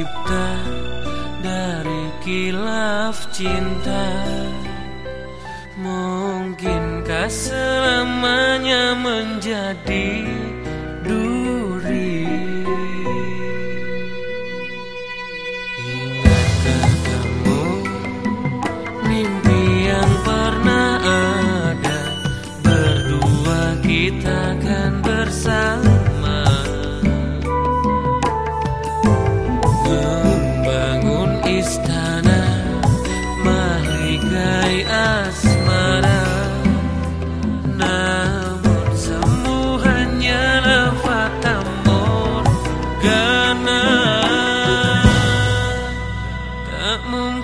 tercipta dari kilaf cinta. Mungkinkah selamanya menjadi duri? Ingatkah kamu mimpi yang pernah ada? Berdua kita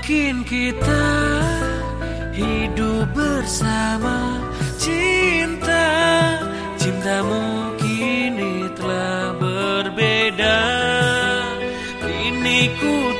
mungkin kita hidup bersama. Cinta, cintamu kini telah berbeda. Kini ku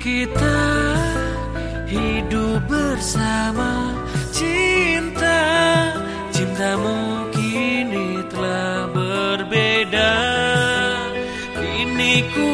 kita hidup bersama. Cinta, cintamu kini telah berbeda. Kini ku